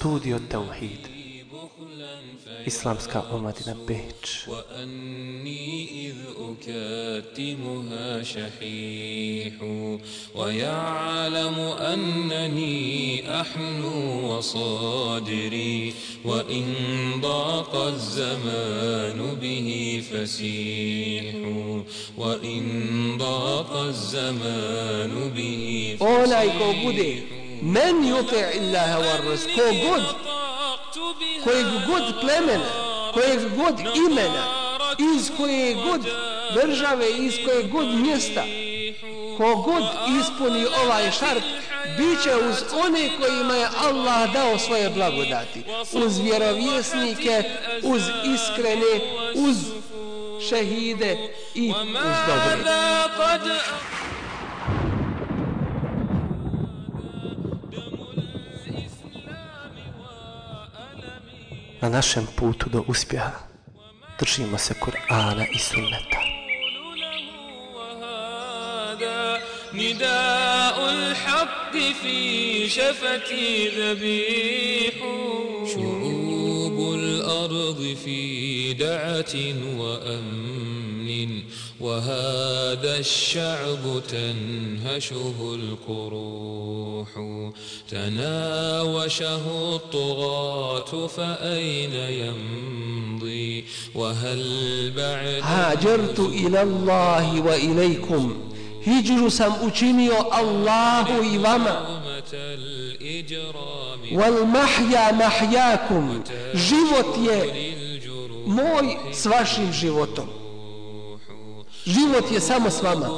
Studio Tauhid. Islamska omladina Beč. وأني إذ أكاتمها شحيح ويعلم أنني أحلو وصادري وإن ضاق الزمان به فسيح وإن ضاق الزمان به فسيح onaj ko bude men yuti illaha war ras ko god kojeg god plemena kojeg god imena iz koje god države iz koje god mjesta ko god ispuni ovaj šart biće uz one kojima je Allah dao svoje blagodati uz vjerovjesnike uz iskrene uz šehide i uz dobre. Na našem putu do uspjeha držimo se Kur'ana i Sunneta. نداء الحق في شفتي ذبيح شعوب الأرض في دعة وأمن وهذا الشعب تنهشه القروح. تناوشه الطغاة فأين يمضي؟ وهل بعد هاجرت إلى الله وإليكم. هجر سمؤتني الله إظاما والمحيا محياكم. جيوت موي سواشم جيوتكم Život je samo s vama.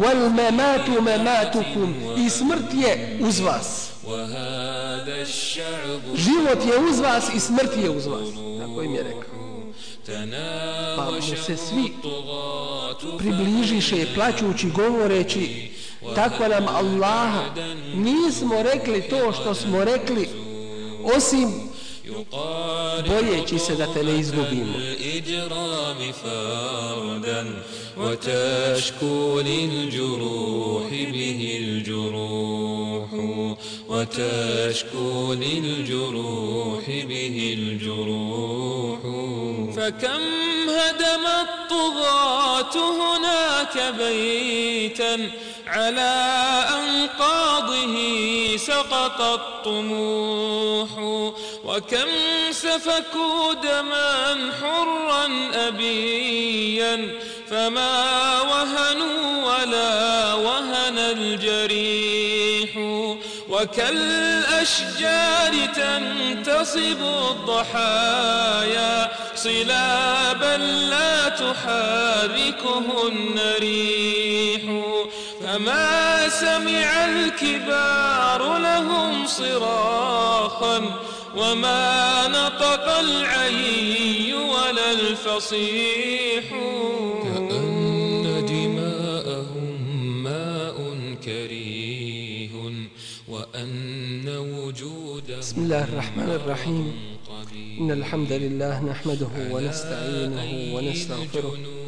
Wal mamatu mamatukum. I smrt je uz vas. Život je uz vas i smrt je uz vas. Tako im je rekao. Pa mu se svi približiše plaćući govoreći tako nam Allaha nismo rekli to što smo rekli osim bojeći se da te ne izgubimo. وتشكو للجروح به الجروح وتشكو للجروح به الجروح فكم هدم الطغاة هناك بيتا على أنقاضه سقط الطموح وكم سفكوا دما حرا أبيا فما وهنوا ولا وهن الجريح وكالأشجار تنتصب الضحايا صلابا لا تحركهن ريح فما سمع الكبار لهم صراخا وما نطق العلي ولا الفصيح. كأن دماءهم ماء كريه وأن وجود بسم الله الرحمن الرحيم. إن الحمد لله نحمده ونستعينه ونستغفره.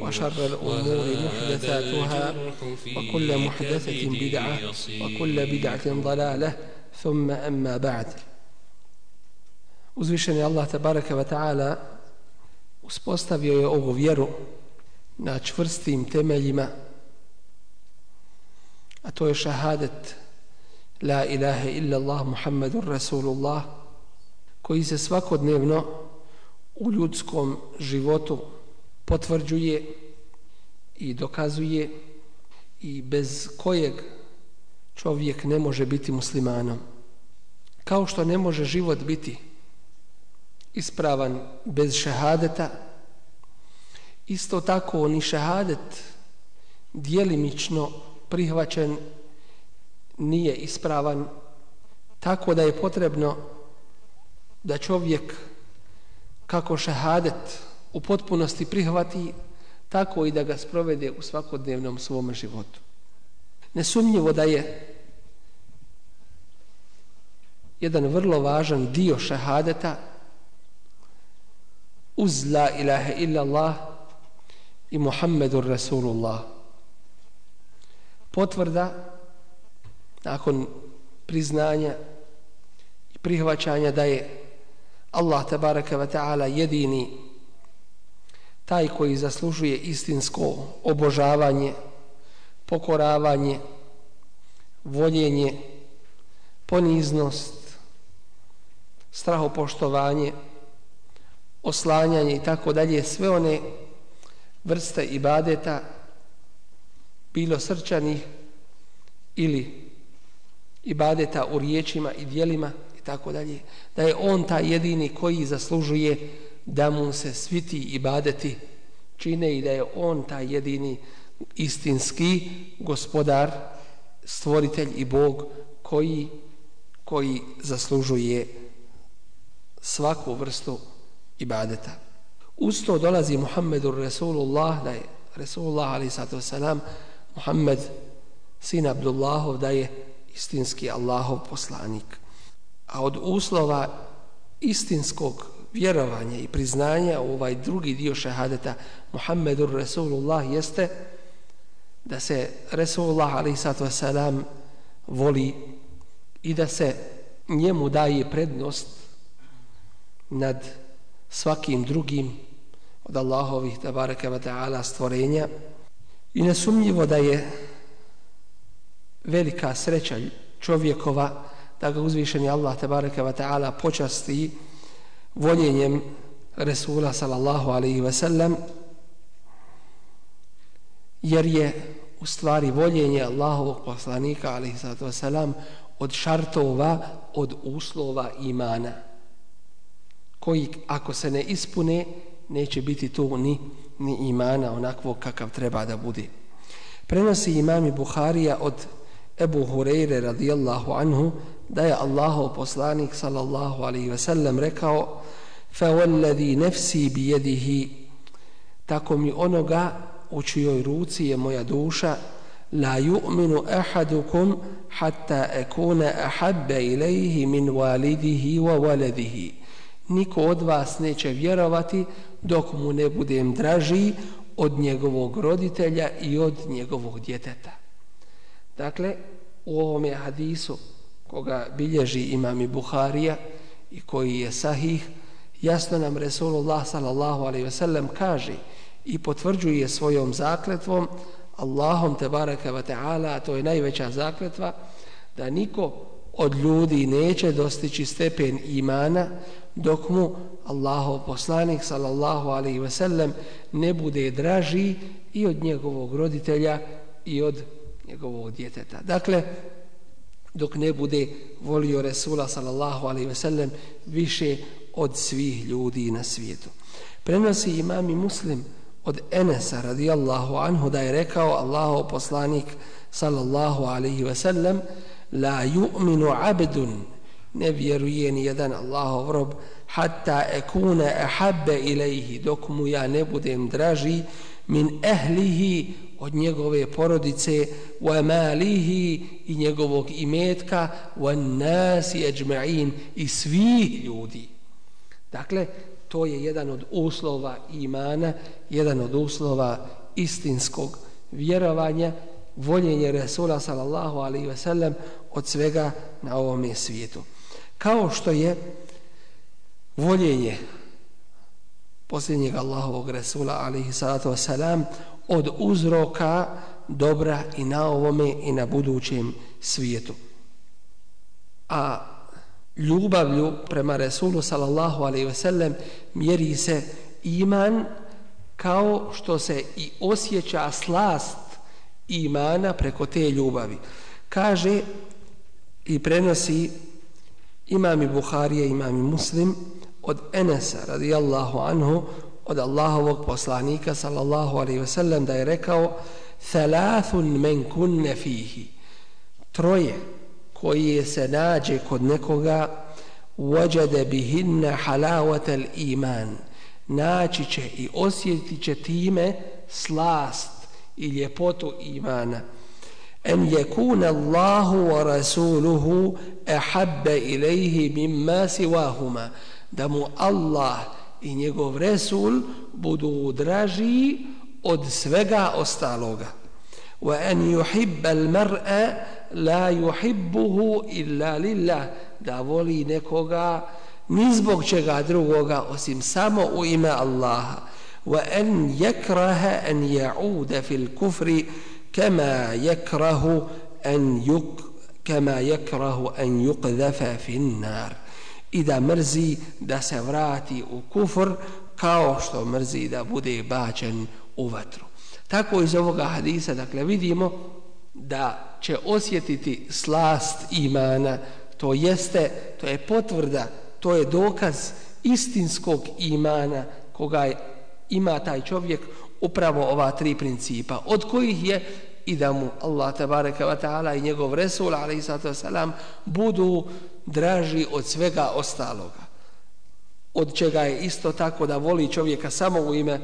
وشر الأمور محدثاتها وكل محدثة بدعة وكل بدعة ضلالة ثم أما بعد Uzvišeni Allah tabaraka wa ta'ala uspostavio je ovu vjeru na čvrstim temeljima a to je šahadet la ilaha illa Allah Muhammadur Rasulullah koji se svakodnevno u ljudskom životu potvrđuje i dokazuje i bez kojeg čovjek ne može biti muslimanom. Kao što ne može život biti ispravan bez šehadeta, isto tako ni šehadet dijelimično prihvaćen nije ispravan, tako da je potrebno da čovjek kako šehadet u potpunosti prihvati, tako i da ga sprovede u svakodnevnom svom životu. Nesumnjivo da je jedan vrlo važan dio šahadeta uz la ilaha illa Allah i Muhammedur Rasulullah. Potvrda nakon priznanja i prihvaćanja da je Allah tabaraka wa ta'ala jedini taj koji zaslužuje istinsko obožavanje, pokoravanje, voljenje, poniznost, strahopoštovanje, oslanjanje i tako dalje, sve one vrste ibadeta, bilo srčanih ili ibadeta u riječima i dijelima i tako dalje, da je on taj jedini koji zaslužuje da mu se svi ti ibadeti čine i da je on taj jedini istinski gospodar, stvoritelj i Bog koji, koji zaslužuje svaku vrstu ibadeta. Uz to dolazi Muhammedur Resulullah, da je Resulullah ali sato salam, Muhammed sin Abdullahov, da je istinski Allahov poslanik. A od uslova istinskog vjerovanje i priznanja u ovaj drugi dio šehadeta Muhammedur Rasulullah jeste da se Resulullah a.s. voli i da se njemu daje prednost nad svakim drugim od Allahovih tabaraka wa ta'ala stvorenja i nesumnjivo da je velika sreća čovjekova da ga uzvišeni Allah tabaraka wa ta'ala počasti voljenjem Resula sallallahu alaihi ve sellem jer je u stvari voljenje Allahovog poslanika alaihi sallatu wasalam od šartova, od uslova imana koji ako se ne ispune neće biti tu ni, ni imana onakvog kakav treba da bude. Prenosi imami Buharija od Ebu Hureyre radijallahu anhu da je Allahov poslanik sallallahu alaihi ve sellem rekao fa wallazi nafsi bi yadihi tako mi onoga u čijoj ruci je moja duša la yu'minu ahadukum hatta akuna ahabba ilayhi min walidihi wa waladihi niko od vas neće vjerovati dok mu ne budem draži od njegovog roditelja i od njegovog djeteta. Dakle, u ovom je hadisu koga bilježi imam i Buharija i koji je sahih, jasno nam Resulullah sallallahu alaihi ve sellem kaže i potvrđuje svojom zakletvom Allahom te baraka wa ta'ala, a to je najveća zakletva, da niko od ljudi neće dostići stepen imana dok mu Allahov poslanik sallallahu alaihi ve sellem ne bude draži i od njegovog roditelja i od njegovog djeteta. Dakle, dok ne bude volio Resula sallallahu alaihi ve sellem više od svih ljudi na svijetu. Prenosi imam i muslim od Enesa radijallahu anhu da je rekao Allahov poslanik sallallahu alaihi ve sellem la yu'minu abdun ne vjeruje ni jedan Allahov rob hatta ekune ahabbe ilaihi dok mu ja ne budem draži min ehlihi od njegove porodice wa malihi i njegovog imetka wa nasi ajma'in i svih ljudi. Dakle to je jedan od uslova imana jedan od uslova istinskog vjerovanja voljenje Resula sallallahu alaihi ve sellem od svega na ovom svijetu. Kao što je voljenje posljednjeg Allahovog Resula alaihi salatu wasalam od uzroka dobra i na ovome i na budućem svijetu. A ljubavlju prema Resulu sallallahu alaihi sellem mjeri se iman kao što se i osjeća slast imana preko te ljubavi. Kaže i prenosi imami Buharije, imami Muslim, od Enesa radijallahu anhu od Allahovog poslanika sallallahu alaihi ve sellem da je rekao thalathun men kunne fihi. Troje koji se nađe kod nekoga wajade bihinna halawat iman. Naći će i osjetit će time slast i ljepotu imana. En yakuna Allahu wa rasuluhu ahabba ilayhi mimma siwahuma. Da mu Allah i njegov Resul budu draži od svega ostaloga. Wa an yuhibba al-mar'a la yuhibbuhu illa lillah da voli nekoga ni zbog čega drugoga osim samo u ime Allaha. Wa an yakraha an ya'uda fil kufri kama yakrahu an yuk kama yakrahu an yuqdhafa fi an-nar i da mrzi da se vrati u kufr kao što mrzi da bude bačen u vatru. Tako iz ovoga hadisa, dakle, vidimo da će osjetiti slast imana, to jeste, to je potvrda, to je dokaz istinskog imana koga ima taj čovjek upravo ova tri principa, od kojih je i da mu Allah tabaraka wa ta'ala i njegov Resul alaihi salam budu draži od svega ostaloga. Od čega je isto tako da voli čovjeka samo u ime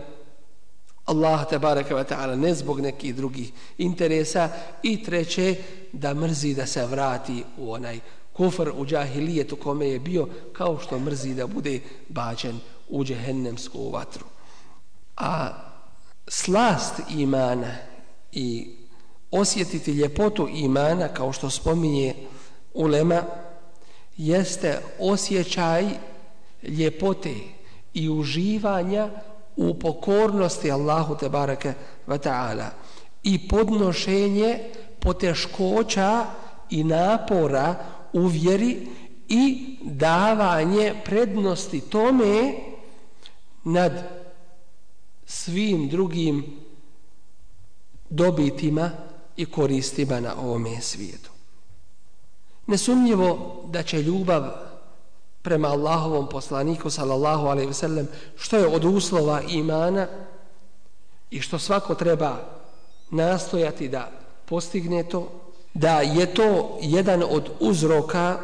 Allah tabaraka wa ta'ala ne zbog nekih drugih interesa i treće da mrzi da se vrati u onaj kufr u džahilijetu kome je bio kao što mrzi da bude bačen u džehennemsku vatru. A slast imana i osjetiti ljepotu imana kao što spominje ulema jeste osjećaj ljepote i uživanja u pokornosti Allahu te bareke ve taala i podnošenje poteškoća i napora u vjeri i davanje prednosti tome nad svim drugim dobitima i koristima na ovome svijetu. Nesumnjivo da će ljubav prema Allahovom poslaniku sallallahu alejhi ve sellem što je od uslova imana i što svako treba nastojati da postigne to da je to jedan od uzroka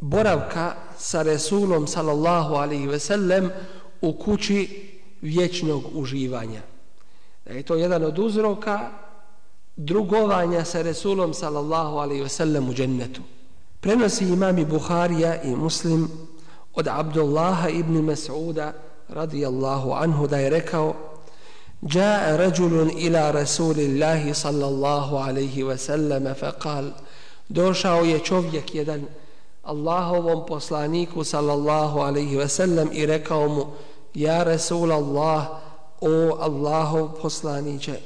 boravka sa Resulom sallallahu alaihi ve sellem u kući vječnog uživanja. Da je to jedan od uzroka drugovanja sa Resulom sallallahu alaihi wasallam u džennetu. Prenosi imami Buharija i Muslim od Abdullaha ibn Mas'uda radijallahu anhu da je rekao جاء رجل إلى رسول الله صلى الله عليه وسلم فقال došao je čovjek jedan Allahovom poslaniku sallallahu alaihi ve sellem i rekao mu ja Rasul Allah o Allahov poslaniće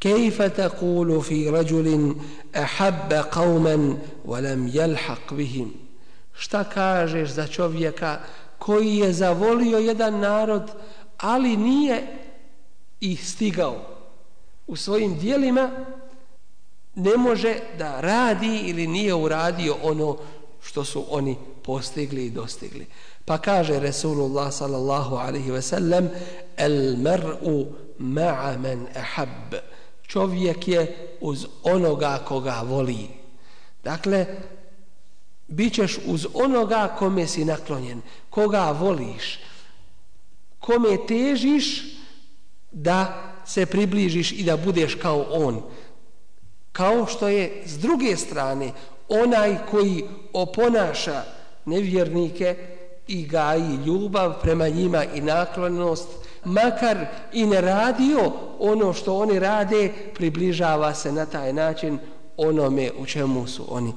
كيف تقول في رجل أحب قوما ولم يلحق بهم šta kažeš za čovjeka koji je zavolio jedan narod ali nije ih stigao u svojim dijelima ne može da radi ili nije uradio ono što su oni postigli i dostigli pa kaže Resulullah sallallahu alaihi ve sellem el mar'u ma'a man ahab čovjek je uz onoga koga voli. Dakle, bit ćeš uz onoga kome si naklonjen, koga voliš, kome težiš da se približiš i da budeš kao on. Kao što je s druge strane onaj koji oponaša nevjernike i gaji ljubav prema njima i naklonost, makar i ne radio ono što oni rade, približava se na taj način onome u čemu su oni.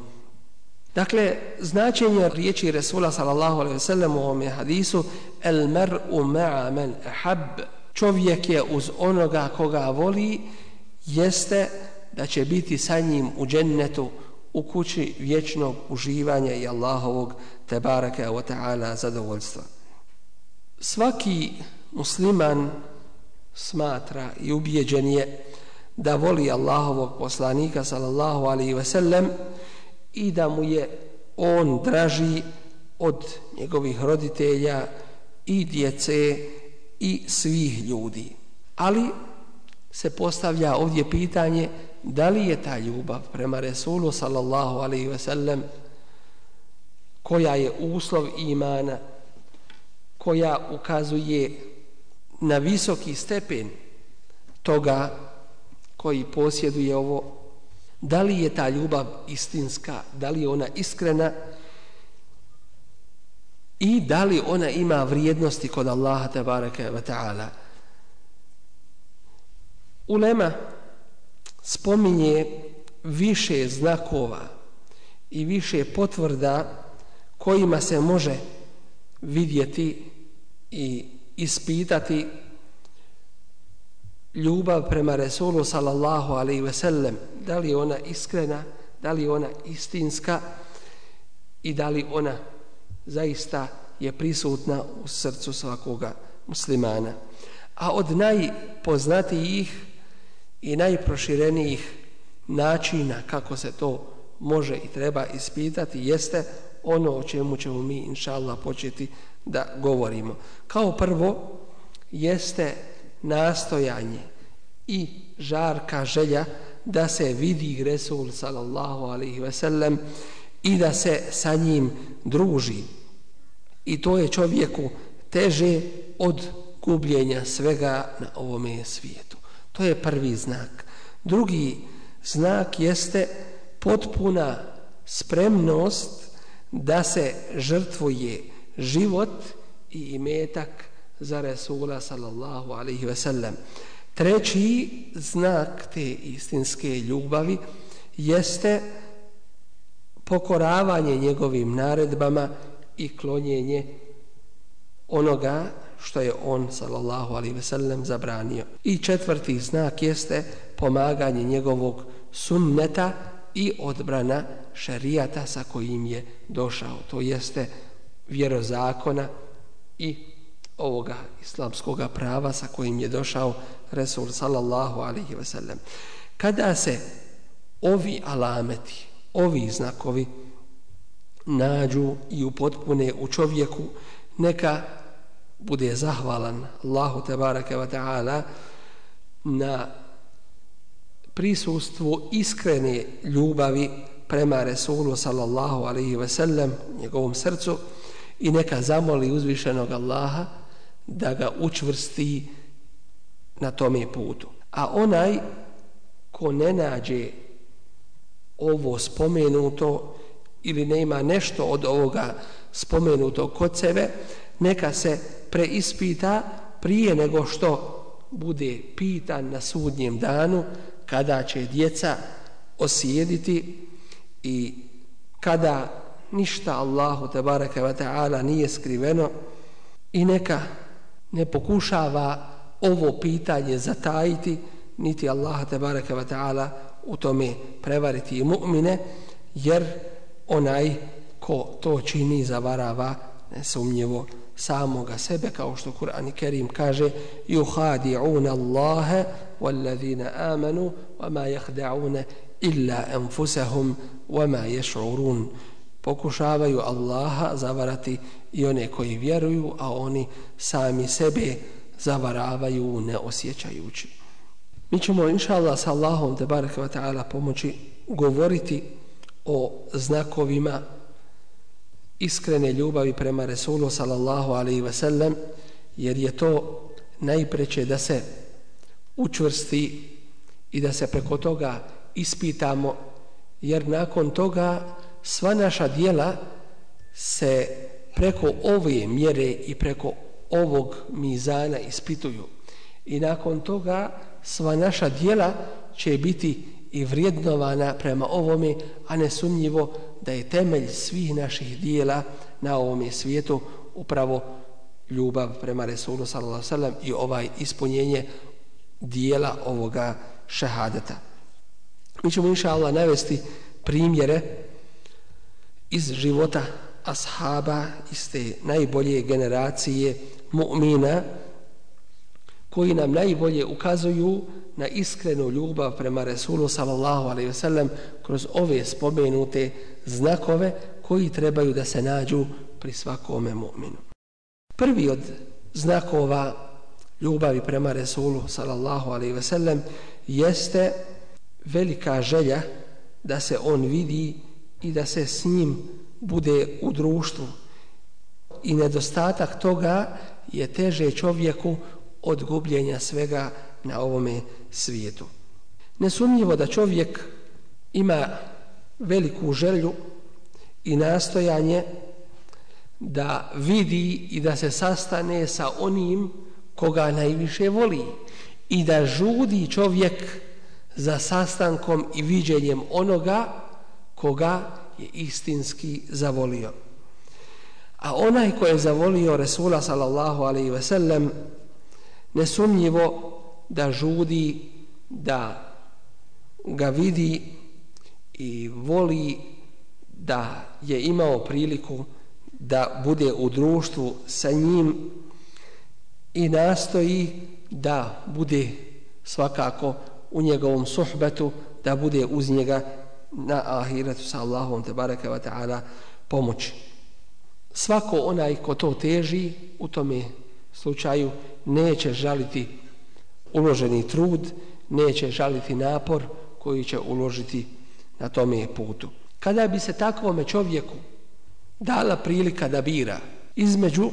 Dakle, značenje riječi Resula sallallahu alaihi sallam u ovome hadisu el mar'u ma'a man ahab čovjek je uz onoga koga voli jeste da će biti sa njim u džennetu u kući vječnog uživanja i Allahovog tebareke wa ta'ala zadovoljstva. Svaki musliman smatra i ubijeđen je da voli Allahovog poslanika sallallahu alaihi ve sellem i da mu je on draži od njegovih roditelja i djece i svih ljudi. Ali se postavlja ovdje pitanje da li je ta ljubav prema Resulu sallallahu alaihi ve sellem koja je uslov imana koja ukazuje na visoki stepen toga koji posjeduje ovo. Da li je ta ljubav istinska? Da li je ona iskrena? I da li ona ima vrijednosti kod Allaha tabaraka wa ta'ala? Ulema spominje više znakova i više potvrda kojima se može vidjeti i ispitati ljubav prema Resulu sallallahu alaihi ve sellem. Da li je ona iskrena da li je ona istinska i da li ona zaista je prisutna u srcu svakoga muslimana. A od najpoznatijih i najproširenijih načina kako se to može i treba ispitati jeste ono o čemu ćemo mi inša Allah početi da govorimo. Kao prvo jeste nastojanje i žarka želja da se vidi Resul sallallahu alaihi ve sellem i da se sa njim druži. I to je čovjeku teže od gubljenja svega na ovome svijetu. To je prvi znak. Drugi znak jeste potpuna spremnost da se žrtvuje život i imetak za Resula sallallahu alaihi ve sellem. Treći znak te istinske ljubavi jeste pokoravanje njegovim naredbama i klonjenje onoga što je on sallallahu alaihi ve sellem zabranio. I četvrti znak jeste pomaganje njegovog sunneta i odbrana šerijata sa kojim je došao. To jeste vjerozakona i ovoga islamskog prava sa kojim je došao Resul sallallahu alaihi ve sellem. Kada se ovi alameti, ovi znakovi nađu i upotpune u čovjeku, neka bude zahvalan Allahu tebareke ve ta'ala na prisustvu iskrene ljubavi prema Resulu sallallahu alaihi ve sellem u njegovom srcu i neka zamoli uzvišenog Allaha da ga učvrsti na tome putu. A onaj ko ne nađe ovo spomenuto ili ne ima nešto od ovoga spomenuto kod sebe, neka se preispita prije nego što bude pitan na sudnjem danu kada će djeca osjediti i kada ništa Allahu te bareke ve taala nije skriveno i neka ne pokušava ovo pitanje zatajiti niti Allah te bareke ve taala u tome prevariti i mu'mine jer onaj ko to čini zavarava nesumnjivo samoga sebe kao što Kur'an Kerim kaže yuhadi'una Allaha wallazina amanu wama yakhda'una illa anfusahum wama yash'urun pokušavaju Allaha zavarati i one koji vjeruju a oni sami sebe zavaravaju ne osjećajući mi ćemo inshallah sa Allahom te bareke wa taala pomoći govoriti o znakovima iskrene ljubavi prema Resulu sallallahu alaihi ve sellem jer je to najpreće da se učvrsti i da se preko toga ispitamo, jer nakon toga sva naša dijela se preko ove mjere i preko ovog mizana ispituju. I nakon toga sva naša dijela će biti i vrijednovana prema ovome, a nesumnjivo da je temelj svih naših dijela na ovome svijetu upravo ljubav prema Resulu sallallahu sallam i ovaj ispunjenje dijela ovoga šehadeta. Mi ćemo inša Allah navesti primjere iz života ashaba iz te najbolje generacije mu'mina koji nam najbolje ukazuju na iskrenu ljubav prema Resulu sallallahu alaihi ve sellem kroz ove spomenute znakove koji trebaju da se nađu pri svakome mu'minu. Prvi od znakova ljubavi prema Resulu sallallahu alaihi ve sellem jeste velika želja da se on vidi i da se s njim bude u društvu. I nedostatak toga je teže čovjeku od gubljenja svega na ovome svijetu. Nesumnjivo da čovjek ima veliku želju i nastojanje da vidi i da se sastane sa onim koga najviše voli i da žudi čovjek za sastankom i viđenjem onoga koga je istinski zavolio. A onaj ko je zavolio Resula sallallahu alaihi ve sellem nesumnjivo da žudi da ga vidi i voli da je imao priliku da bude u društvu sa njim i nastoji da bude svakako u njegovom suhbetu, da bude uz njega na ahiretu sa Allahom te baraka wa ta'ala pomoći. Svako onaj ko to teži u tome slučaju neće žaliti uloženi trud, neće žaliti napor koji će uložiti na tome putu. Kada bi se takvome čovjeku dala prilika da bira između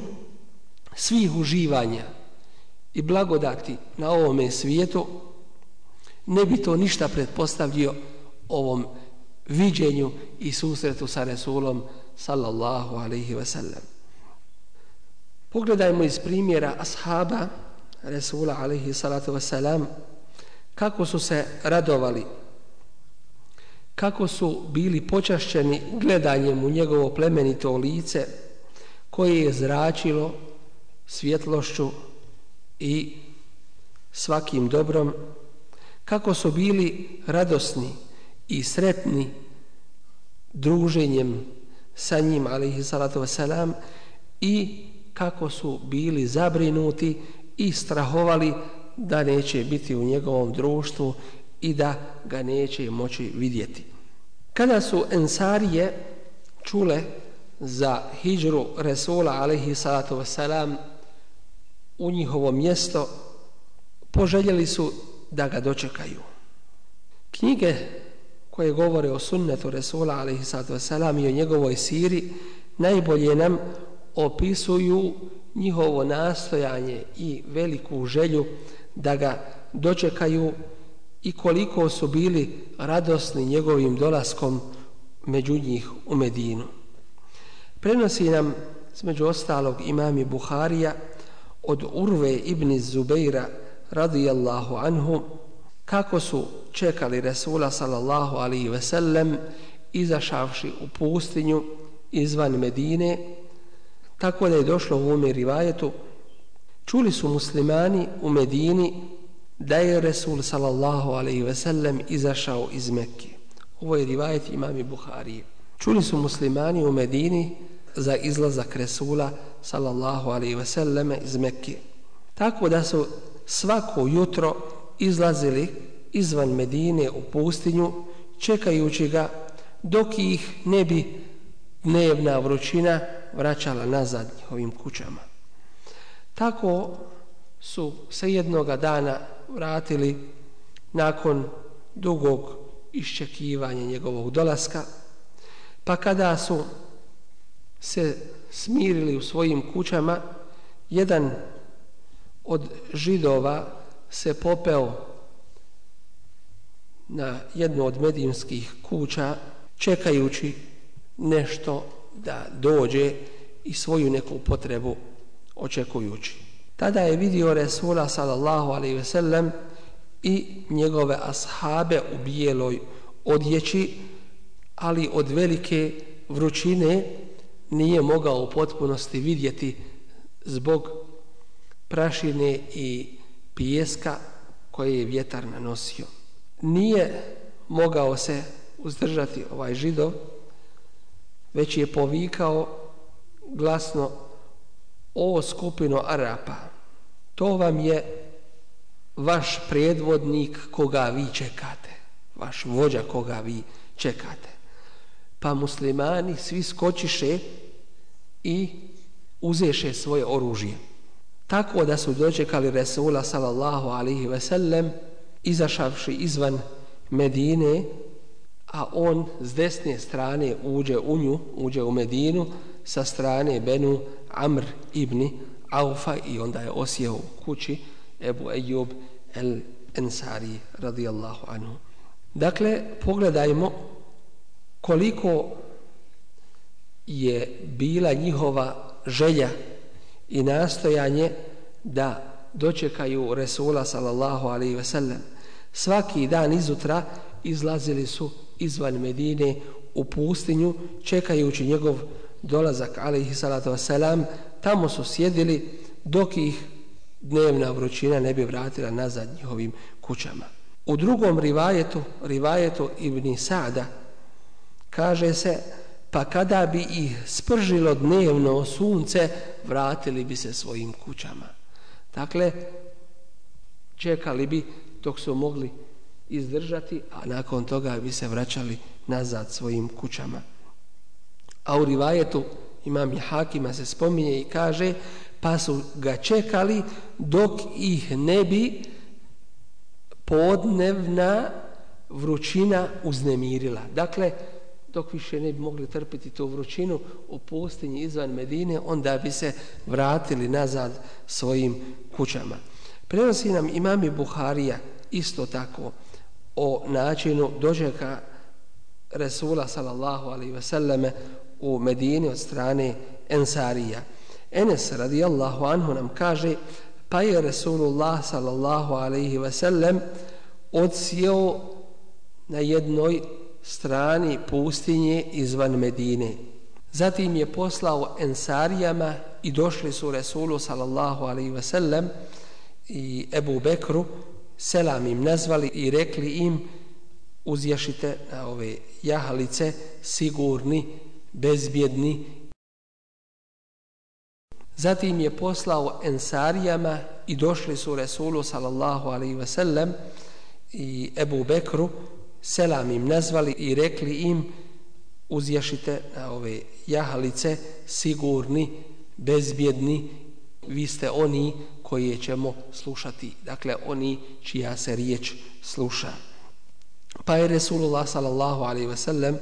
svih uživanja i blagodati na ovome svijetu, ne bi to ništa pretpostavio ovom viđenju i susretu sa Resulom sallallahu alaihi ve sellem. Pogledajmo iz primjera ashaba Resula alaihi salatu ve selam kako su se radovali kako su bili počašćeni gledanjem u njegovo plemenito lice koje je zračilo svjetlošću i svakim dobrom kako su bili radosni i sretni druženjem sa njim alaihi salatu wasalam i kako su bili zabrinuti i strahovali da neće biti u njegovom društvu i da ga neće moći vidjeti. Kada su ensarije čule za hijđru Resula alaihi salatu wasalam u njihovo mjesto, poželjeli su da ga dočekaju. Knjige koje govore o sunnetu Resula alaihi sallatu wasalam i o njegovoj siri najbolje nam opisuju njihovo nastojanje i veliku želju da ga dočekaju i koliko su bili radosni njegovim dolaskom među njih u Medinu. Prenosi nam, smeđu ostalog, imami Buharija od Urve ibn Zubeira radijallahu anhu kako su čekali Resula sallallahu alaihi ve sellem izašavši u pustinju izvan Medine tako da je došlo u ome rivajetu čuli su muslimani u Medini da je Resul sallallahu alaihi ve sellem izašao iz Mekke. Ovo je rivajet imami Buhari. Čuli su muslimani u Medini za izlazak Resula sallallahu alaihi ve sellem iz Mekke. Tako da su svako jutro izlazili izvan Medine u pustinju čekajući ga dok ih ne bi dnevna vrućina vraćala nazad njihovim kućama. Tako su se jednoga dana vratili nakon dugog iščekivanja njegovog dolaska, pa kada su se smirili u svojim kućama, jedan od židova se popeo na jednu od medijinskih kuća čekajući nešto da dođe i svoju neku potrebu očekujući. Tada je vidio Resula sallallahu alaihi ve sellem i njegove ashabe u bijeloj odjeći, ali od velike vrućine nije mogao u potpunosti vidjeti zbog prašine i pijeska koje je vjetar nanosio. Nije mogao se uzdržati ovaj židov, već je povikao glasno o skupino Arapa. To vam je vaš predvodnik koga vi čekate. Vaš vođa koga vi čekate. Pa muslimani svi skočiše i uzeše svoje oružje. Tako da su dočekali Resula sallallahu alihi ve sellem izašavši izvan Medine, a on s desne strane uđe u nju, uđe u Medinu, sa strane Benu Amr ibn Aufa i onda je osjeo u kući Ebu Ejub el Ensari radijallahu anhu. Dakle, pogledajmo koliko je bila njihova želja i nastojanje da dočekaju Resula sallallahu alaihi ve sellem. Svaki dan izutra izlazili su izvan Medine u pustinju čekajući njegov dolazak alaihi salatu wasalam. Tamo su sjedili dok ih dnevna vrućina ne bi vratila nazad njihovim kućama. U drugom rivajetu, rivajetu Ibn Sa'da, kaže se pa kada bi ih spržilo dnevno sunce, vratili bi se svojim kućama. Dakle, čekali bi dok su mogli izdržati, a nakon toga bi se vraćali nazad svojim kućama. A u rivajetu imam i Hakima se spominje i kaže pa su ga čekali dok ih ne bi podnevna vrućina uznemirila. Dakle, dok više ne bi mogli trpiti tu vrućinu u pustinji izvan Medine, onda bi se vratili nazad svojim kućama. Prenosi nam imami Buharija isto tako o načinu dođeka Resula sallallahu alaihi ve selleme u Medini od strane Ensarija. Enes radijallahu anhu nam kaže pa je Resulullah sallallahu alaihi ve sellem odsjeo na jednoj strani pustinje izvan Medine. Zatim je poslao Ensarijama i došli su Resulu sallallahu alaihi ve sellem i Ebu Bekru selam im nazvali i rekli im uzješite na ove jahalice sigurni, bezbjedni. Zatim je poslao Ensarijama i došli su Resulu sallallahu alaihi ve sellem i Ebu Bekru selam im nazvali i rekli im uzješite na ove jahalice sigurni, bezbjedni, vi ste oni koje ćemo slušati, dakle oni čija se riječ sluša. Pa je Resulullah sallallahu alaihi ve sellem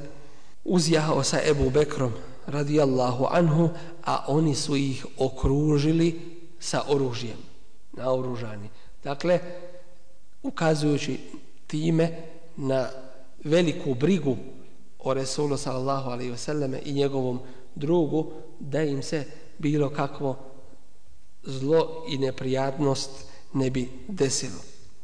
uzjahao sa Ebu Bekrom radijallahu anhu, a oni su ih okružili sa oružjem, naoružani. Dakle, ukazujući time na veliku brigu o Resulu sallallahu alaihi ve selleme i njegovom drugu, da im se bilo kakvo zlo i neprijatnost ne bi desilo.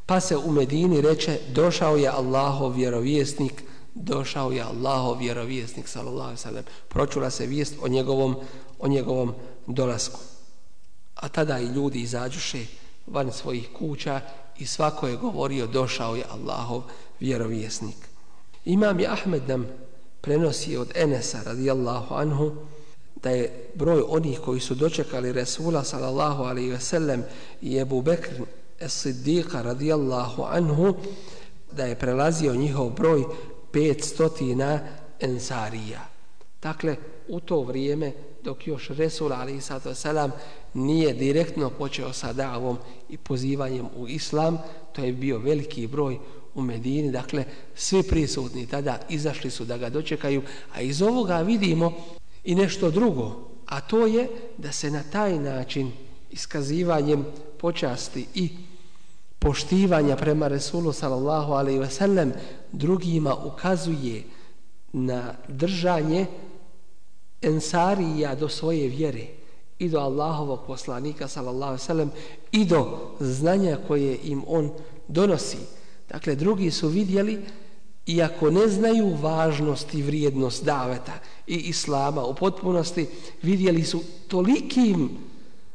Pa se u Medini reče, došao je Allahov vjerovjesnik, došao je Allahov vjerovjesnik, sallallahu alaihi sellem Pročula se vijest o njegovom, o njegovom dolasku. A tada i ljudi izađuše van svojih kuća i svako je govorio, došao je Allahov vjerovjesnik. Imam je Ahmed nam prenosi od Enesa radijallahu anhu, da je broj onih koji su dočekali Resula sallallahu alaihi ve sellem i Ebu Bekr es-Siddiqa radijallahu anhu da je prelazio njihov broj 500 ensarija. Dakle, u to vrijeme dok još Resul alaihi sallatu selam nije direktno počeo sa davom i pozivanjem u islam, to je bio veliki broj u Medini, dakle svi prisutni tada izašli su da ga dočekaju, a iz ovoga vidimo i nešto drugo, a to je da se na taj način iskazivanjem počasti i poštivanja prema Resulu sallallahu alaihi ve sellem drugima ukazuje na držanje ensarija do svoje vjere i do Allahovog poslanika sallallahu alaihi ve sellem i do znanja koje im on donosi. Dakle, drugi su vidjeli iako ne znaju važnost i vrijednost daveta i islama u potpunosti, vidjeli su tolikim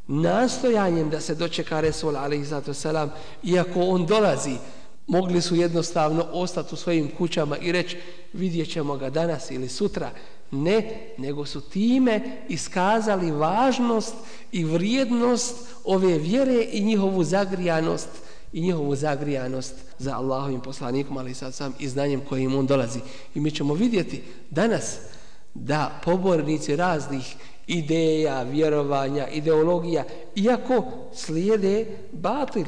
nastojanjem da se dočeka Resul alaihissalatu wasalam, iako on dolazi, mogli su jednostavno ostati u svojim kućama i reći vidjet ćemo ga danas ili sutra. Ne, nego su time iskazali važnost i vrijednost ove vjere i njihovu zagrijanost i njihovu zagrijanost za Allahovim poslanikom, ali sad sam i znanjem kojim on dolazi. I mi ćemo vidjeti danas da pobornici raznih ideja, vjerovanja, ideologija, iako slijede batil,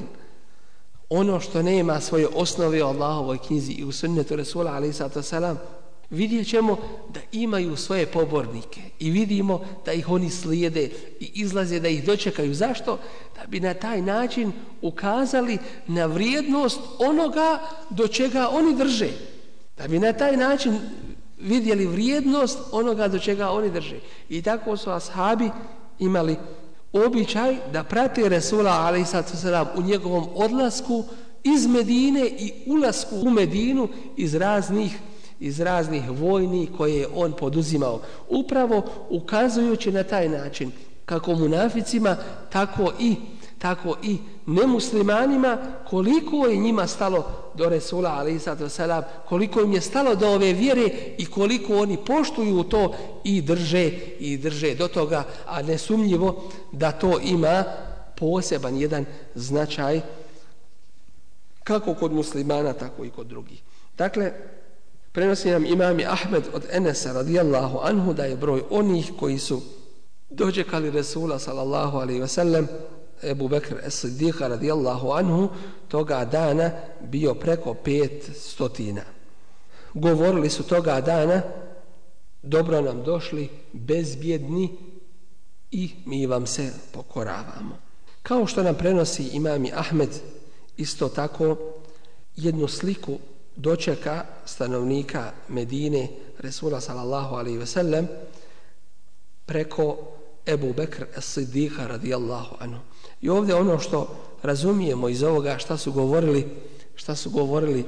ono što nema svoje osnove u Allahovoj knjizi i u sunnetu Resula, ali sada salam, vidjet ćemo da imaju svoje pobornike i vidimo da ih oni slijede i izlaze da ih dočekaju. Zašto? Da bi na taj način ukazali na vrijednost onoga do čega oni drže. Da bi na taj način vidjeli vrijednost onoga do čega oni drže. I tako su ashabi imali običaj da prate Resula a.s. u njegovom odlasku iz Medine i ulasku u Medinu iz raznih iz raznih vojni koje je on poduzimao. Upravo ukazujući na taj način kako munaficima, tako i tako i nemuslimanima koliko je njima stalo do Resula alaihissalatu selam, koliko im je stalo do ove vjere i koliko oni poštuju to i drže i drže do toga, a nesumnjivo da to ima poseban jedan značaj kako kod muslimana, tako i kod drugih. Dakle, prenosi nam imami Ahmed od Enesa radijallahu anhu da je broj onih koji su dođekali Resula sallallahu alaihi wasallam Ebu Bekr es-Siddiqa radijallahu anhu toga dana bio preko pet stotina. Govorili su toga dana dobro nam došli bezbjedni i mi vam se pokoravamo. Kao što nam prenosi imami Ahmed isto tako jednu sliku dočeka stanovnika Medine Resula sallallahu alaihi ve sellem preko Ebu Bekr as-Siddiqa radijallahu anhu. I ovdje ono što razumijemo iz ovoga šta su govorili, šta su govorili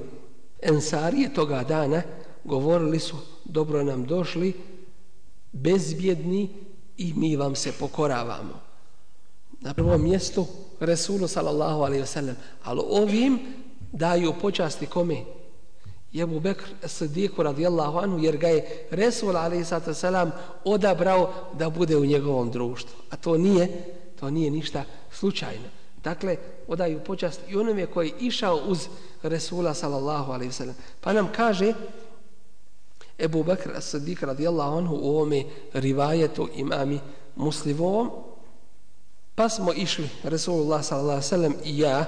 ensarije toga dana, govorili su dobro nam došli, bezbjedni i mi vam se pokoravamo. Na prvom mjestu Resulu sallallahu alaihi wasallam, ali ovim daju počasti kome? Jebu Bekr Sadiku radijallahu anhu, jer ga je Resul alaihi wasallam odabrao da bude u njegovom društvu. A to nije, to nije ništa slučajno. Dakle, odaju počast i onome je koji je išao uz Resula sallallahu alaihi sallam. Pa nam kaže Ebu Bekr as-Sadiq radijallahu anhu u ovome rivajetu imami muslivom pa smo išli Resulullah sallallahu alaihi sallam i ja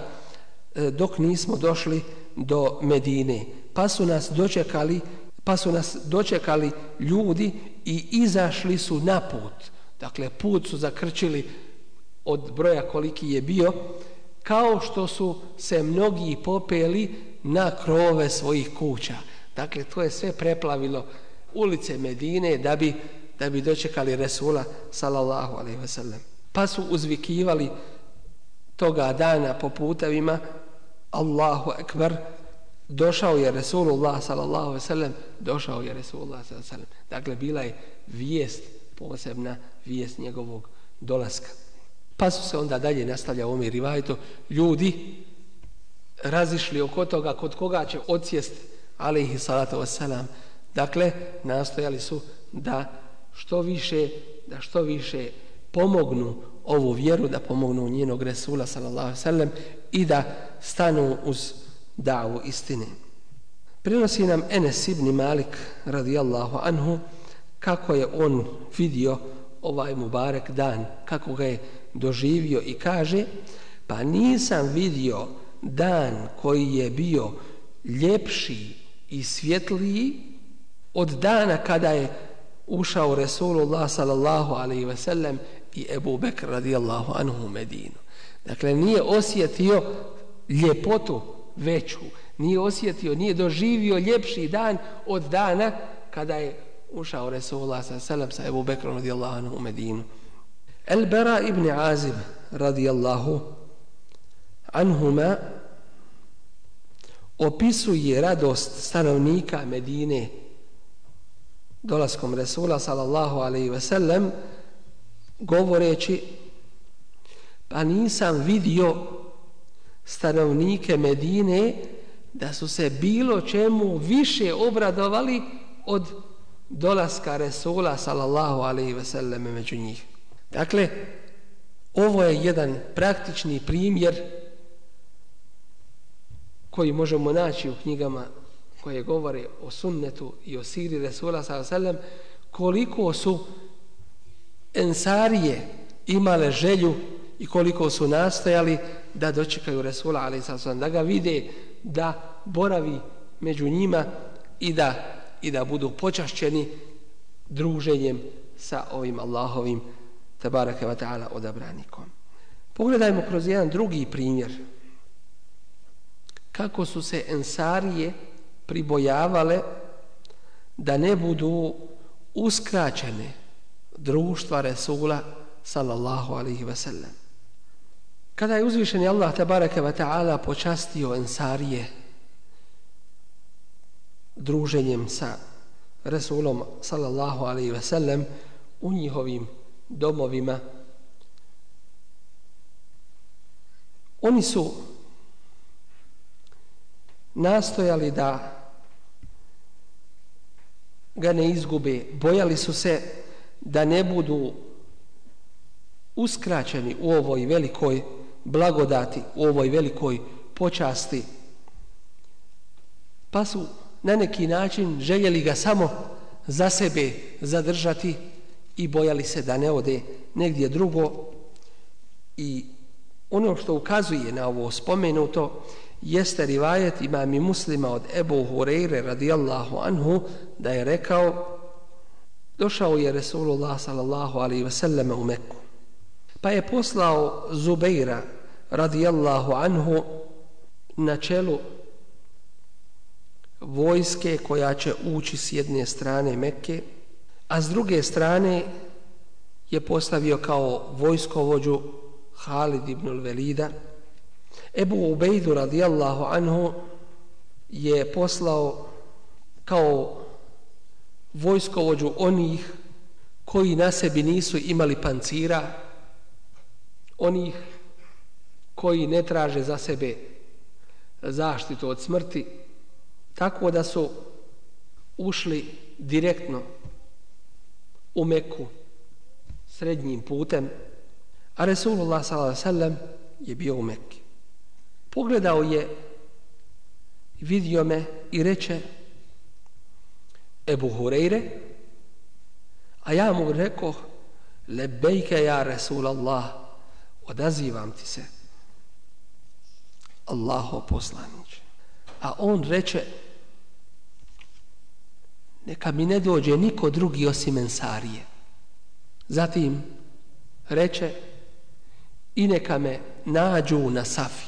e, dok nismo došli do Medine pa su nas dočekali pa su nas dočekali ljudi i izašli su na put dakle put su zakrčili od broja koliki je bio, kao što su se mnogi popeli na krove svojih kuća. Dakle, to je sve preplavilo ulice Medine da bi, da bi dočekali Resula sallallahu alaihi ve sellem. Pa su uzvikivali toga dana po putavima Allahu ekber došao je Resulullah sallallahu alaihi ve sellem došao je Resulullah sallallahu alaihi ve sellem. Dakle, bila je vijest, posebna vijest njegovog dolaska. Pa su se onda dalje nastavlja u ovom rivajetu ljudi razišli oko toga kod koga će odsjest alaihi salatu wasalam. Dakle, nastojali su da što više da što više pomognu ovu vjeru, da pomognu njenog Resula sallallahu sallam i da stanu uz davu istine. Prinosi nam Enes ibn Malik radijallahu anhu kako je on vidio ovaj Mubarek dan, kako ga je doživio i kaže pa nisam vidio dan koji je bio ljepši i svjetliji od dana kada je ušao Resulullah sallallahu alaihi ve sellem i Ebu Bekr radijallahu anhu u Medinu. Dakle, nije osjetio ljepotu veću. Nije osjetio, nije doživio ljepši dan od dana kada je ušao Resulullah sa selam sa Ebu Bekrom radijallahu anhu u Medinu. El Bera ibn Azib radijallahu anhuma opisuje radost stanovnika Medine dolaskom Resula sallallahu alaihi ve sellem govoreći pa nisam vidio stanovnike Medine da su se bilo čemu više obradovali od dolaska Resula sallallahu alaihi ve selleme među njih. Dakle, ovo je jedan praktični primjer koji možemo naći u knjigama koje govore o sunnetu i o siri Resula s.a.v. koliko su ensarije imale želju i koliko su nastojali da dočekaju Resula a.s. da ga vide da boravi među njima i da, i da budu počašćeni druženjem sa ovim Allahovim tabaraka wa ta'ala odabranikom. Pogledajmo kroz jedan drugi primjer kako su se ensarije pribojavale da ne budu uskraćene društva Resula sallallahu alaihi ve sellem. Kada je uzvišeni Allah tabaraka wa ta'ala počastio ensarije druženjem sa Resulom sallallahu alaihi ve sellem u njihovim domovima, oni su nastojali da ga ne izgube, bojali su se da ne budu uskraćeni u ovoj velikoj blagodati, u ovoj velikoj počasti, pa su na neki način željeli ga samo za sebe zadržati i bojali se da ne ode negdje drugo. I ono što ukazuje na ovo spomenuto jeste rivajet imami muslima od Ebu Hureyre radijallahu anhu da je rekao došao je Resulullah sallallahu alaihi ve selleme u Meku pa je poslao Zubeira radijallahu anhu na čelu vojske koja će ući s jedne strane Mekke a s druge strane je postavio kao vojskovođu Halid ibn Velida Ebu Ubejdu radijallahu anhu je poslao kao vojskovođu onih koji na sebi nisu imali pancira, onih koji ne traže za sebe zaštitu od smrti, tako da su ušli direktno u Meku srednjim putem, a Resulullah s.a.v. je bio u Mekke. Pogledao je, vidio me i reče Ebu Hureyre, a ja mu rekao, lebejke ja Resulallah, odazivam ti se. Allaho poslanić. A on reče, neka mi ne dođe niko drugi osim ensarije. Zatim reče, i neka me nađu na safi.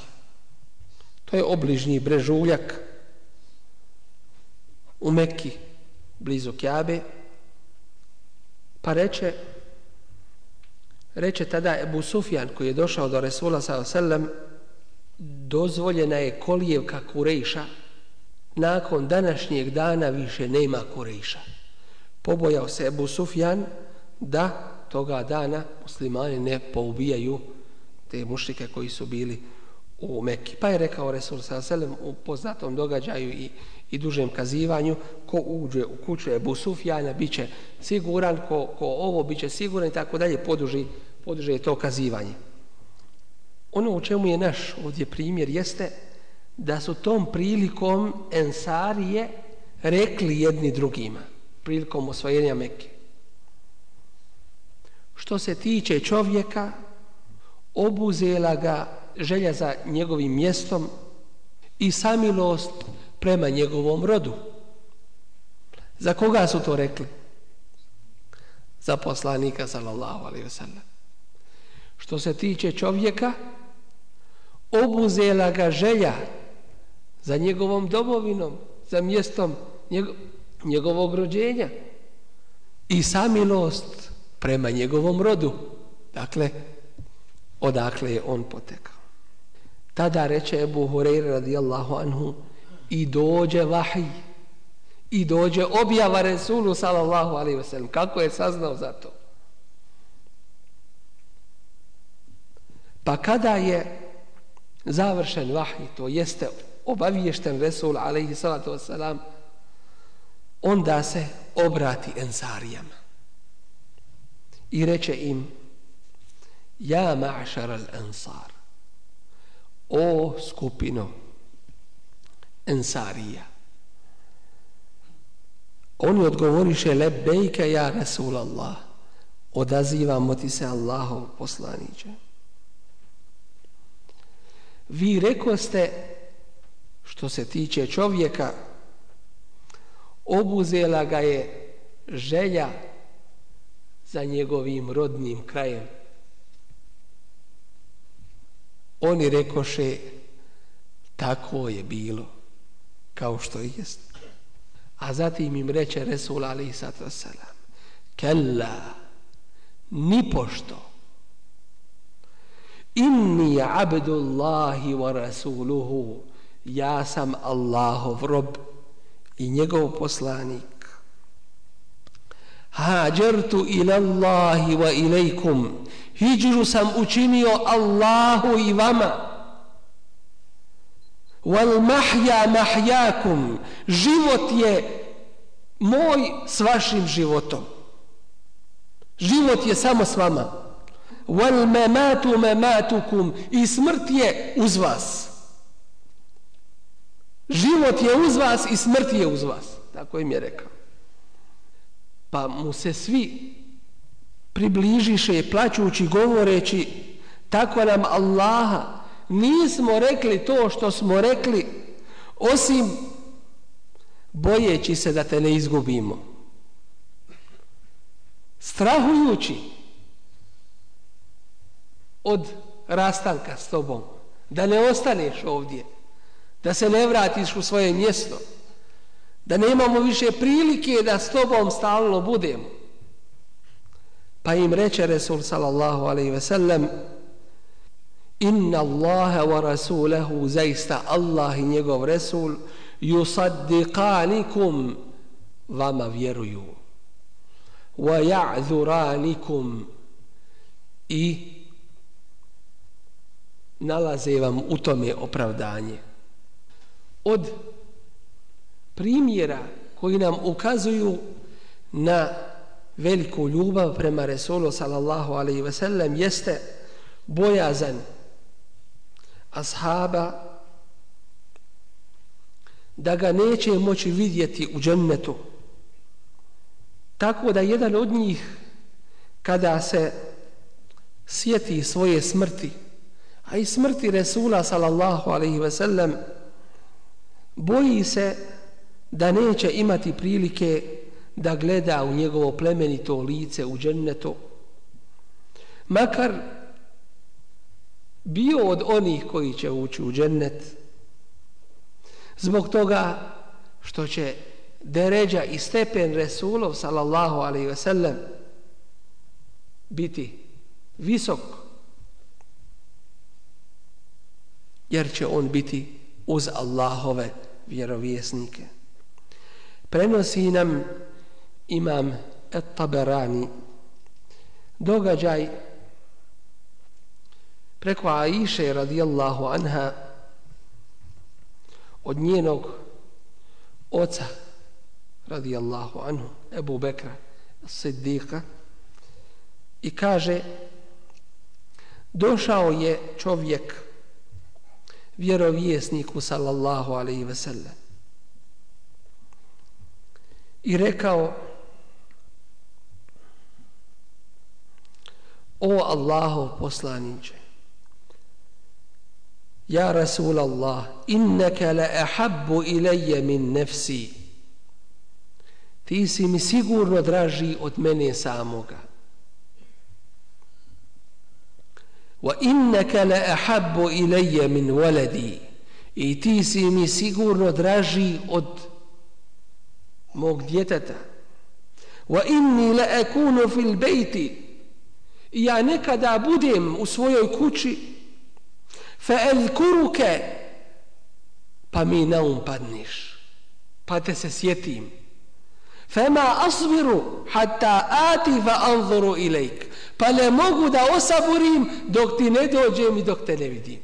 To je obližnji brežuljak u Mekki, blizu Kjabe. Pa reče, reče tada Ebu Sufjan koji je došao do Resula s.a.v. dozvoljena je kolijevka Kurejša nakon današnjeg dana više nema Kurejša. Pobojao se Ebu Sufjan da toga dana muslimani ne poubijaju te mušike koji su bili u Mekki. Pa je rekao Resul sa selem u poznatom događaju i, i dužem kazivanju ko uđe u kuću Ebu Sufjana bit će siguran, ko, ko ovo bit će siguran i tako dalje poduži, poduži to kazivanje. Ono u čemu je naš ovdje primjer jeste da su tom prilikom Ensarije rekli jedni drugima prilikom osvojenja Mekke. Što se tiče čovjeka, obuzela ga želja za njegovim mjestom i samilost prema njegovom rodu. Za koga su to rekli? Za poslanika sallallahu alaihi wa sallam. Što se tiče čovjeka, obuzela ga želja za njegovom domovinom, za mjestom njegovog rođenja i samilost prema njegovom rodu. Dakle, odakle je on potekao. Tada reče Ebu Hureyre radijallahu anhu i dođe vahij i dođe objava Resulu sallallahu alaihi wasallam. Kako je saznao za to? Pa kada je završen vahij, to jeste obaviješten Resul alaihi salatu wasallam, onda se obrati ensarijama i reče im ja ma'šar al-ansar o skupino ensarija oni odgovoriše lebejke ja Rasulallah. Odazivamo ti se Allahov poslaniće vi reko ste što se tiče čovjeka obuzela ga je želja za njegovim rodnim krajem. Oni rekoše, tako je bilo, kao što i jest. A zatim im reče Resul Ali Sato Salam, Kella, ni pošto, inni abdullahi wa rasuluhu, ja sam Allahov rob i njegov poslanik hađertu ila Allahi wa ilaikum hijđru sam učinio Allahu i vama wal mahya mahyakum. Život je moj s vašim životom. Život je samo s vama. Wal mamatu mamatukum. I smrt je uz vas. Život je uz vas i smrt je uz vas. Tako im je rekao. Pa mu se svi približiše plaćući govoreći tako nam Allaha nismo rekli to što smo rekli osim bojeći se da te ne izgubimo strahujući od rastanka s tobom da ne ostaneš ovdje da se ne vratiš u svoje mjesto da nemamo više prilike da s tobom stalno budemo. Pa im reče Resul sallallahu alaihi ve sellem Inna Allaha wa rasulahu zaista Allah i njegov Resul yusaddiqanikum vama vjeruju wa ja'zuranikum i nalaze vam u tome opravdanje. Od primjera koji nam ukazuju na veliku ljubav prema Resulu sallallahu alaihi ve sellem jeste bojazan ashaba da ga neće moći vidjeti u džennetu. Tako da jedan od njih kada se sjeti svoje smrti, a i smrti Resula sallallahu alaihi ve sellem, boji se da neće imati prilike da gleda u njegovo plemenito lice u džennetu, makar bio od onih koji će ući u džennet, zbog toga što će deređa i stepen Resulov, sallallahu alaihi ve sellem, biti visok, jer će on biti uz Allahove vjerovjesnike. Prenosi nam imam et-Taberani događaj preko Aisha radijallahu anha od njenog oca radijallahu anhu Ebu Bekra Siddiqa i kaže došao je čovjek vjerovjesniku sallallahu alaihi ve sellem i rekao O Allahov poslaniče Ja Rasul Allah innaka la ahabbu ilayya min nafsi. Ti si mi sigurno draži od mene samoga. Wa innaka la ahabbu ilayya min waladi. I ti si mi sigurno draži od mog djeteta. Wa inni la akunu fil bayti. Ja nekada budem u svojoj kući fa azkuruka pa mi na um padniš. Pa te se sjetim. Fama asbiru hatta ati fa anzuru ilajk. Pa ne mogu da osaburim dok ti ne dođem i dok te ne vidim.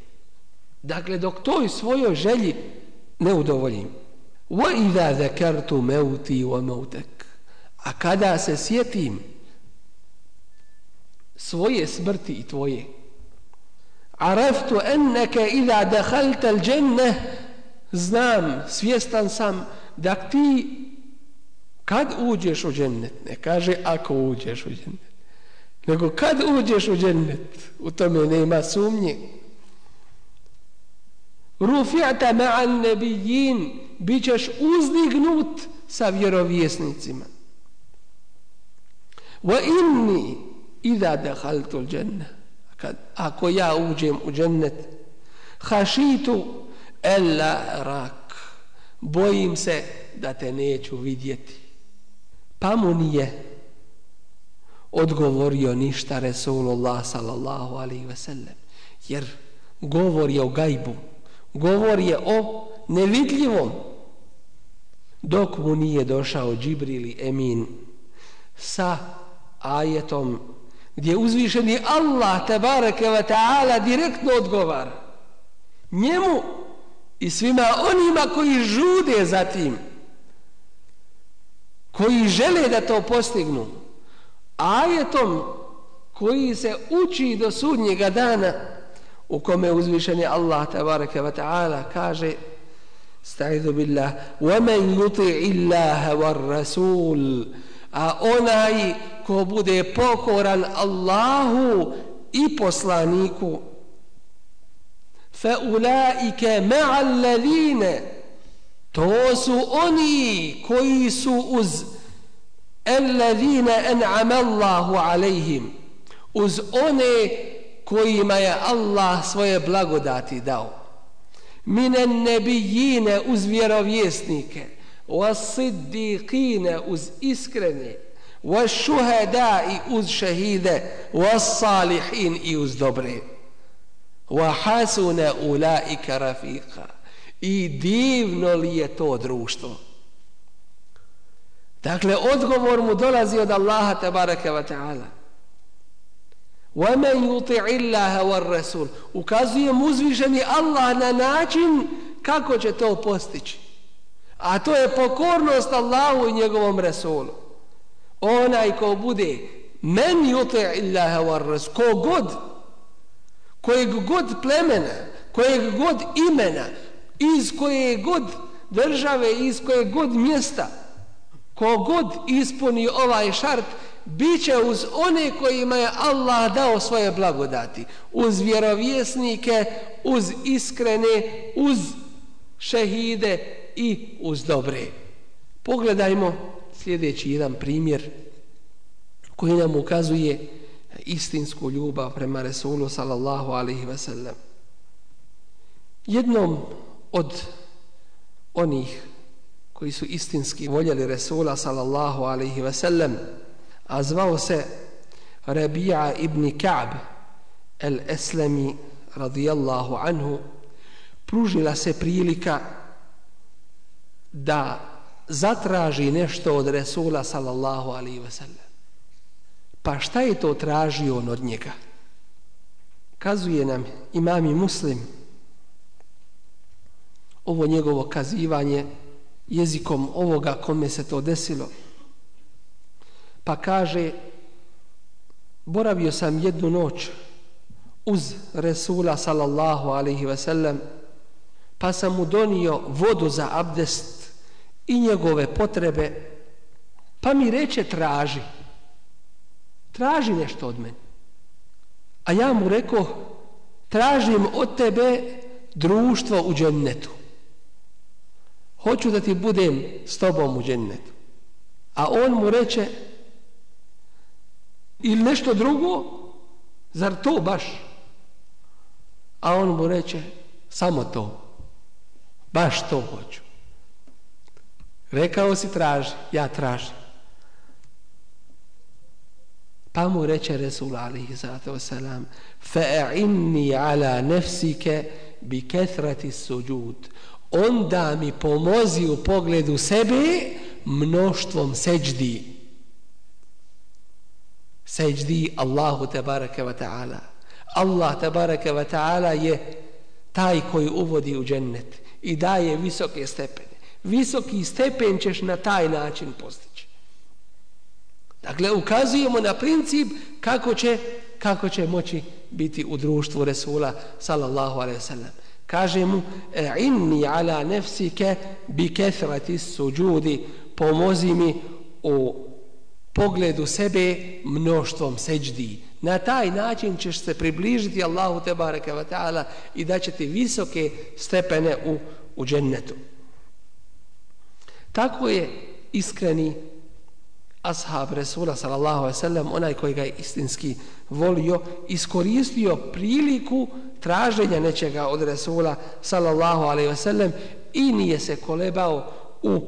Dakle dok toj svojoj želji ne udovoljim. Wa idha zakartu mauti wa mautak. A kada se sjetim svoje smrti i tvoje araftu enneke idha dakhalta al dženne znam svjestan sam da ti kad uđeš u džennet ne kaže ako uđeš u džennet nego kad uđeš u džennet u tome nema sumnje. Rufi'ata ma'an nebijin bit ćeš uzdignut sa vjerovjesnicima. Wa inni idha dehaltu al džennet kad ako ja uđem u džennet hašitu alla rak bojim se da te neću vidjeti. Pa mu nije odgovorio ništa Resulullah sallallahu alaihi ve sellem jer govor je o gajbu govor je o nevidljivom. Dok mu nije došao Džibril Emin sa ajetom gdje uzvišeni Allah tebareke ve ta'ala direktno odgovara njemu i svima onima koji žude za tim koji žele da to postignu ajetom koji se uči do sudnjega dana u kome uzvišeni Allah tabaraka wa ta'ala kaže sta'idu billah وَمَنْ يُطِعِ اللَّهَ وَالرَّسُولِ a onaj ko bude pokoran Allahu i poslaniku. Fa ulaike ma'a alladhina to su oni koji su uz alladhina an'ama Allahu alejhim uz one kojima je Allah svoje blagodati dao. Minen nebijine uz vjerovjesnike. wasiddiqine uz iskrene washuhada i uz šehide wasalihin i uz dobre wahasuna ulaika rafiqa i divno li je to društvo dakle odgovor mu dolazi od Allaha tabaraka wa ta'ala وَمَنْ يُطِعِ اللَّهَ وَالرَّسُولُ ukazuje mu uzvišeni Allah na način kako će to postići a to je pokornost Allahu i njegovom Resulu. Onaj ko bude men yuti' illaha war rasul ko god kojeg god plemena kojeg god imena iz koje god države iz koje god mjesta ko god ispuni ovaj šart bit će uz one kojima je Allah dao svoje blagodati. Uz vjerovjesnike uz iskrene uz šehide i uz dobre. Pogledajmo sljedeći jedan primjer koji nam ukazuje istinsku ljubav prema Resulu sallallahu alaihi ve sellem. Jednom od onih koji su istinski voljeli Resula sallallahu alaihi ve sellem a zvao se Rabija ibn Ka'b el-Eslemi radijallahu anhu pružila se prilika da zatraži nešto od Resula sallallahu alaihi ve sellem pa šta je to tražio on od njega? Kazuje nam imami muslim. Ovo njegovo kazivanje jezikom ovoga kome se to desilo. Pa kaže boravio sam jednu noć uz Resula sallallahu alaihi ve sellem pa sam mu donio vodu za abdest i njegove potrebe pa mi reče traži traži nešto od mene a ja mu reko tražim od tebe društvo u džennetu hoću da ti budem s tobom u džennetu a on mu reče ili nešto drugo, zar to baš? A on mu reče, samo to. Baš to hoću. Rekao si traži, ja tražim. Pa mu reče Resul alihi sallatu wasalam fa'inni ala nefsike bi kethrati suđud. Onda mi pomozi u pogledu sebe mnoštvom seđdi. Seđdi Allahu tabaraka wa ta'ala. Allah tabaraka wa ta'ala je taj koji uvodi u džennet i daje visoke stepene. Visoki stepen ćeš na taj način postići. Dakle, ukazujemo na princip kako će, kako će moći biti u društvu Resula sallallahu alaihi sallam. Kaže mu, e, inni ala nefsike bi kethrati suđudi, pomozi mi u pogledu sebe mnoštvom seđdi. Na taj način ćeš se približiti Allahu te baraka wa ta'ala i da će ti visoke stepene u, u džennetu. Tako je iskreni ashab Resula sallallahu alaihi sallam, onaj koji ga je istinski volio, iskoristio priliku traženja nečega od Resula sallallahu alaihi sallam i nije se kolebao u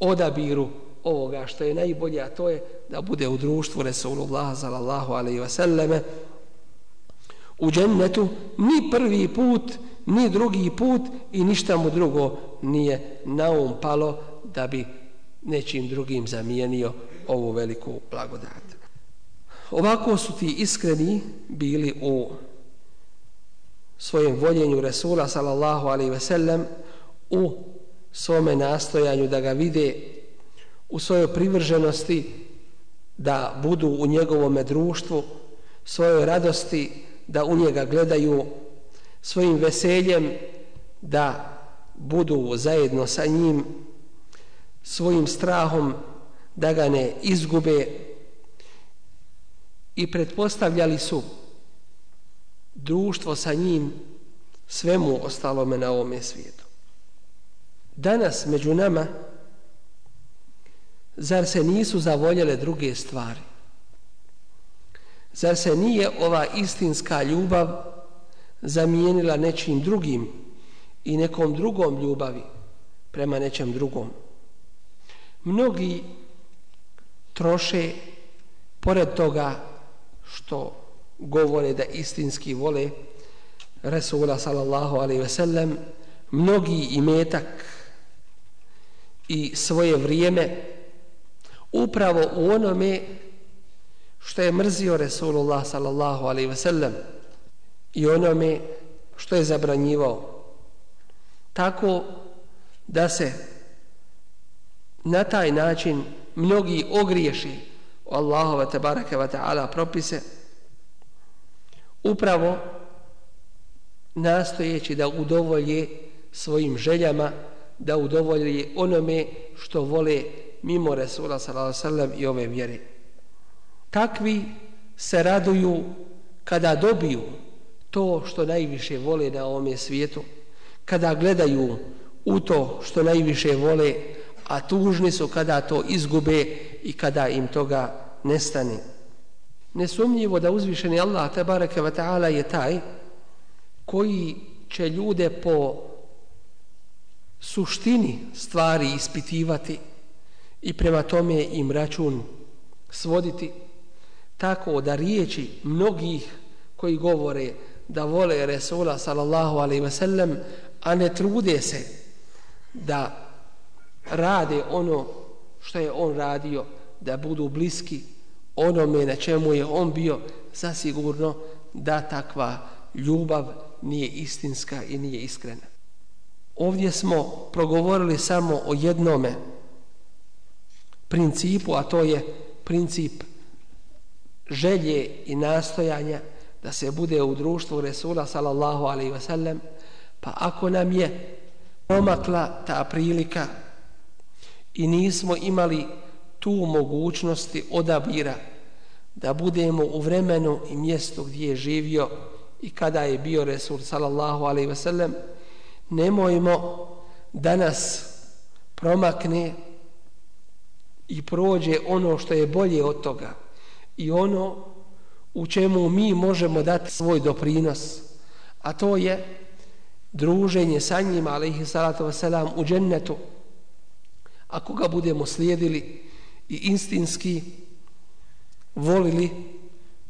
odabiru ovoga što je najbolje, a to je da bude u društvu Resulullah sallallahu alaihi sallame u džennetu ni prvi put, ni drugi put i ništa mu drugo nije na um palo da bi nečim drugim zamijenio ovu veliku blagodat. Ovako su ti iskreni bili u svojem voljenju Resula sallallahu alaihi ve sellem u svome nastojanju da ga vide u svojoj privrženosti da budu u njegovom društvu svojoj radosti da u njega gledaju svojim veseljem da budu zajedno sa njim svojim strahom da ga ne izgube i pretpostavljali su društvo sa njim svemu ostalome na ovome svijetu. Danas među nama zar se nisu zavoljele druge stvari? Zar se nije ova istinska ljubav zamijenila nečim drugim i nekom drugom ljubavi prema nečem drugom? Mnogi troše pored toga što govore da istinski vole Resula sallallahu alaihi ve sellem mnogi imetak i svoje vrijeme upravo u onome što je mrzio Resulullah sallallahu alaihi ve sellem i onome što je zabranjivao. Tako da se na taj način mnogi ogriješi o Allahove tebareke wa ta'ala propise upravo nastojeći da udovolje svojim željama da udovolje onome što vole mimo Resula sallam i ove vjere. Takvi se raduju kada dobiju to što najviše vole na ovome svijetu, kada gledaju u to što najviše vole, a tužni su kada to izgube i kada im toga nestane. Nesumnjivo da uzvišeni Allah tabaraka wa ta'ala je taj koji će ljude po suštini stvari ispitivati i prema tome im račun svoditi tako da riječi mnogih koji govore da vole Resula sallallahu alaihi ve sellem a ne trude se da rade ono što je on radio da budu bliski onome na čemu je on bio zasigurno da takva ljubav nije istinska i nije iskrena. Ovdje smo progovorili samo o jednome principu, a to je princip želje i nastojanja da se bude u društvu Resula sallallahu alaihi wasallam, pa ako nam je pomakla ta prilika i nismo imali tu mogućnosti odabira da budemo u vremenu i mjestu gdje je živio i kada je bio Resul sallallahu alaihi ve sellem nemojmo da nas promakne i prođe ono što je bolje od toga i ono u čemu mi možemo dati svoj doprinos a to je druženje sa njima, alaihi salatu wasalam, u džennetu. Ako ga budemo slijedili i instinski volili,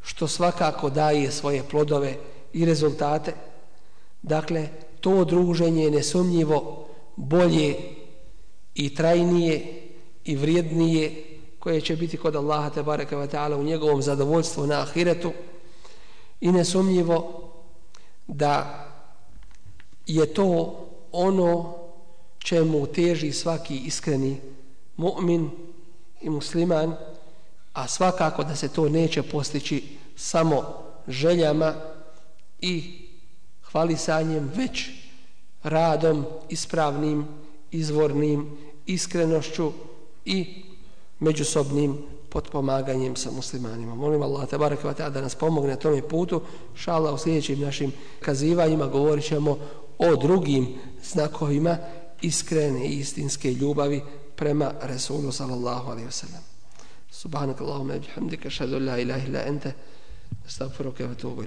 što svakako daje svoje plodove i rezultate, dakle, to druženje je nesumnjivo bolje i trajnije i vrijednije koje će biti kod Allaha te bareke ve taala u njegovom zadovoljstvu na ahiretu. I nesumnjivo da je to ono čemu teži svaki iskreni mu'min i musliman a svakako da se to neće postići samo željama i hvalisanjem već radom ispravnim izvornim iskrenošću i međusobnim potpomaganjem sa muslimanima. Molim Allah te barek da nas pomogne na tome putu. Šala u sljedećim našim kazivanjima govorit ćemo o drugim znakovima iskrene i istinske ljubavi prema Resulu sallallahu alaihi wa sallam. Subhanak Allahumma bihamdika šadu la ilaha illa anta astaghfiruka wa atubu.